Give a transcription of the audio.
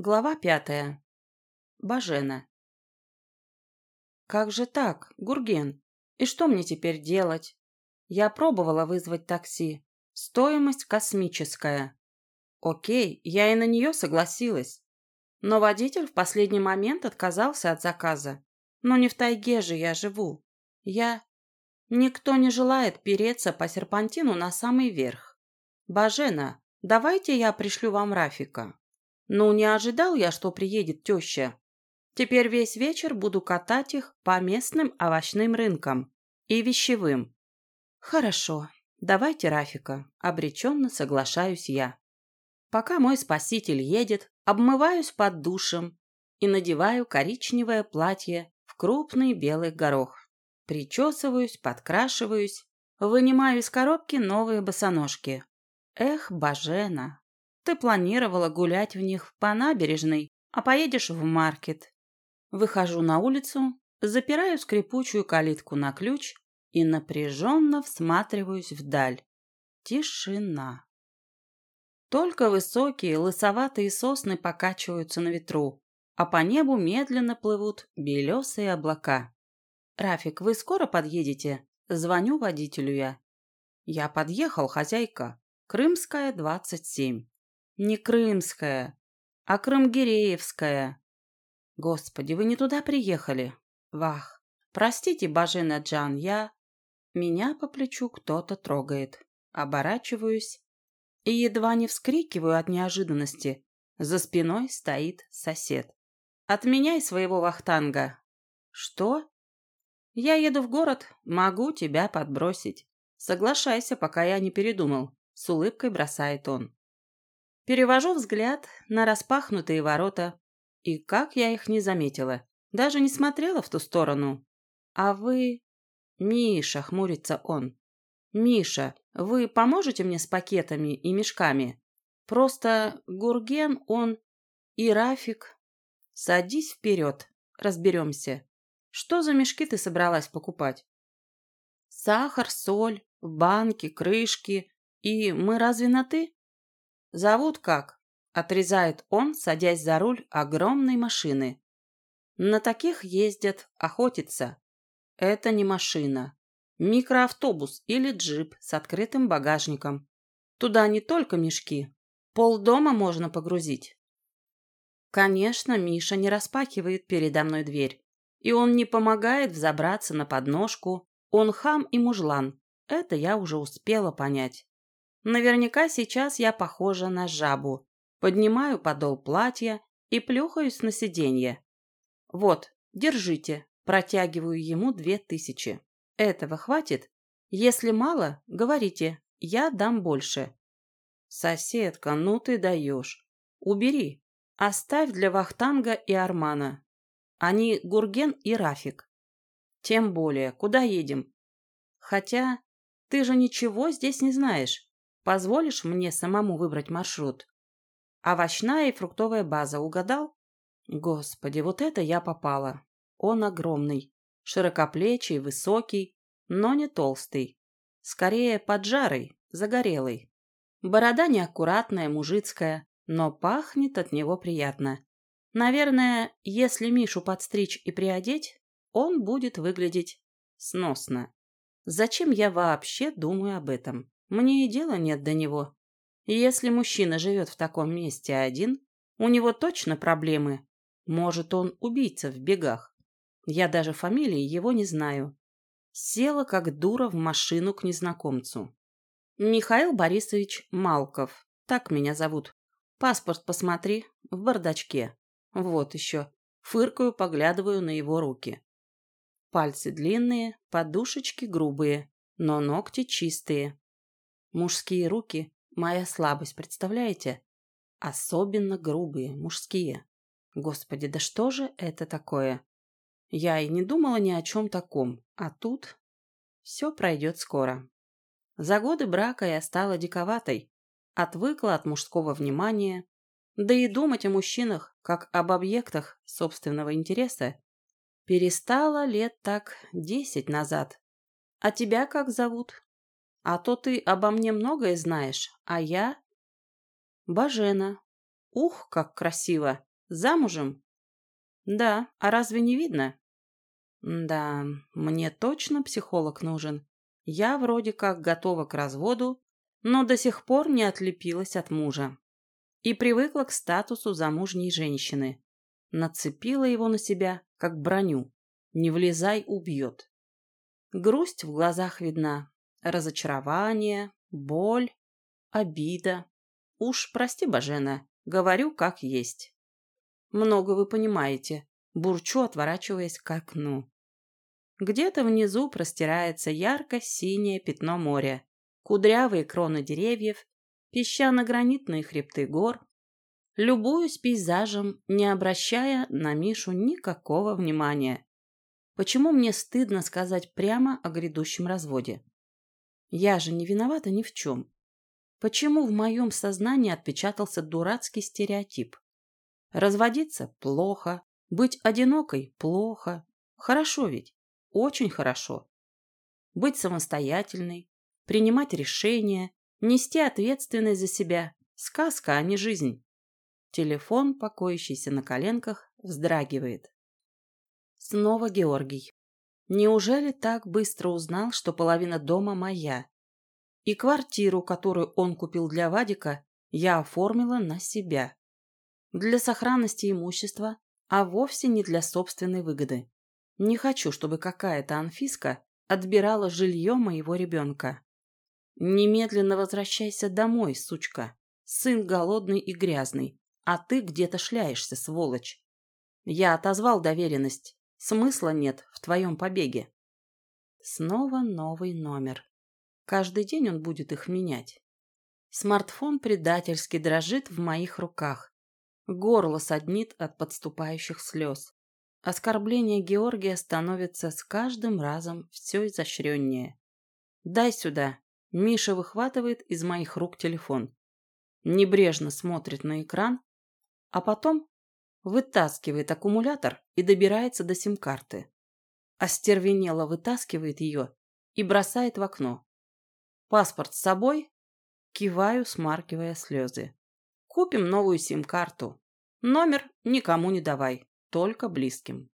Глава пятая. Бажена. Как же так, Гурген? И что мне теперь делать? Я пробовала вызвать такси. Стоимость космическая. Окей, я и на нее согласилась. Но водитель в последний момент отказался от заказа. Но не в тайге же я живу. Я... Никто не желает переться по серпантину на самый верх. Бажена, давайте я пришлю вам Рафика. Ну, не ожидал я, что приедет теща. Теперь весь вечер буду катать их по местным овощным рынкам и вещевым. Хорошо, давайте Рафика, обреченно соглашаюсь я. Пока мой спаситель едет, обмываюсь под душем и надеваю коричневое платье в крупный белый горох. Причесываюсь, подкрашиваюсь, вынимаю из коробки новые босоножки. Эх, Бажена, ты планировала гулять в них по набережной, а поедешь в маркет. Выхожу на улицу, запираю скрипучую калитку на ключ и напряженно всматриваюсь вдаль. Тишина. Только высокие лысоватые сосны покачиваются на ветру, а по небу медленно плывут белесые облака. «Рафик, вы скоро подъедете?» Звоню водителю я. «Я подъехал, хозяйка. Крымская, 27». Не Крымская, а Крымгиреевская. Господи, вы не туда приехали. Вах, простите, Бажена Джан, я... Меня по плечу кто-то трогает. Оборачиваюсь и едва не вскрикиваю от неожиданности. За спиной стоит сосед. Отменяй своего вахтанга. Что? Я еду в город, могу тебя подбросить. Соглашайся, пока я не передумал. С улыбкой бросает он. Перевожу взгляд на распахнутые ворота, и как я их не заметила, даже не смотрела в ту сторону. А вы... Миша, хмурится он. Миша, вы поможете мне с пакетами и мешками? Просто Гурген, он и Рафик. Садись вперед, разберемся. Что за мешки ты собралась покупать? Сахар, соль, банки, крышки. И мы разве на «ты»? «Зовут как?» – отрезает он, садясь за руль огромной машины. На таких ездят, охотятся. Это не машина. Микроавтобус или джип с открытым багажником. Туда не только мешки. Полдома можно погрузить. Конечно, Миша не распахивает передо мной дверь. И он не помогает взобраться на подножку. Он хам и мужлан. Это я уже успела понять. Наверняка сейчас я похожа на жабу. Поднимаю подол платья и плюхаюсь на сиденье. Вот, держите. Протягиваю ему две тысячи. Этого хватит? Если мало, говорите, я дам больше. Соседка, ну ты даешь. Убери. Оставь для Вахтанга и Армана. Они Гурген и Рафик. Тем более, куда едем? Хотя, ты же ничего здесь не знаешь. Позволишь мне самому выбрать маршрут? Овощная и фруктовая база, угадал? Господи, вот это я попала. Он огромный, широкоплечий, высокий, но не толстый. Скорее поджарый, загорелый. Борода неаккуратная, мужицкая, но пахнет от него приятно. Наверное, если Мишу подстричь и приодеть, он будет выглядеть сносно. Зачем я вообще думаю об этом? Мне и дела нет до него. Если мужчина живет в таком месте один, у него точно проблемы. Может, он убийца в бегах. Я даже фамилии его не знаю. Села как дура в машину к незнакомцу. Михаил Борисович Малков. Так меня зовут. Паспорт посмотри, в бардачке. Вот еще. Фыркаю, поглядываю на его руки. Пальцы длинные, подушечки грубые, но ногти чистые. Мужские руки – моя слабость, представляете? Особенно грубые, мужские. Господи, да что же это такое? Я и не думала ни о чем таком, а тут все пройдет скоро. За годы брака я стала диковатой, отвыкла от мужского внимания, да и думать о мужчинах, как об объектах собственного интереса, перестала лет так десять назад. А тебя как зовут? А то ты обо мне многое знаешь, а я... Бажена. Ух, как красиво! Замужем? Да, а разве не видно? Да, мне точно психолог нужен. Я вроде как готова к разводу, но до сих пор не отлепилась от мужа. И привыкла к статусу замужней женщины. Нацепила его на себя, как броню. Не влезай, убьет. Грусть в глазах видна, разочарование, боль, обида. Уж прости, Бажена, говорю как есть. Много вы понимаете, бурчу, отворачиваясь к окну. Где-то внизу простирается ярко-синее пятно моря, кудрявые кроны деревьев, песчано-гранитные хребты гор. Любуюсь пейзажем, не обращая на Мишу никакого внимания. Почему мне стыдно сказать прямо о грядущем разводе? Я же не виновата ни в чем. Почему в моем сознании отпечатался дурацкий стереотип? Разводиться – плохо, быть одинокой – плохо. Хорошо ведь, очень хорошо. Быть самостоятельной, принимать решения, нести ответственность за себя – сказка, а не жизнь. Телефон, покоящийся на коленках, вздрагивает. Снова Георгий. Неужели так быстро узнал, что половина дома моя? И квартиру, которую он купил для Вадика, я оформила на себя. Для сохранности имущества, а вовсе не для собственной выгоды. Не хочу, чтобы какая-то Анфиска отбирала жилье моего ребенка. Немедленно возвращайся домой, сучка. Сын голодный и грязный, а ты где-то шляешься, сволочь. Я отозвал доверенность. Смысла нет в твоем побеге. Снова новый номер. Каждый день он будет их менять. Смартфон предательски дрожит в моих руках. Горло саднит от подступающих слез. Оскорбление Георгия становится с каждым разом все изощреннее. «Дай сюда!» Миша выхватывает из моих рук телефон. Небрежно смотрит на экран, а потом вытаскивает аккумулятор и добирается до сим-карты. Остервенело вытаскивает ее и бросает в окно. Паспорт с собой? Киваю, смаркивая слезы. Купим новую сим-карту. Номер никому не давай, только близким.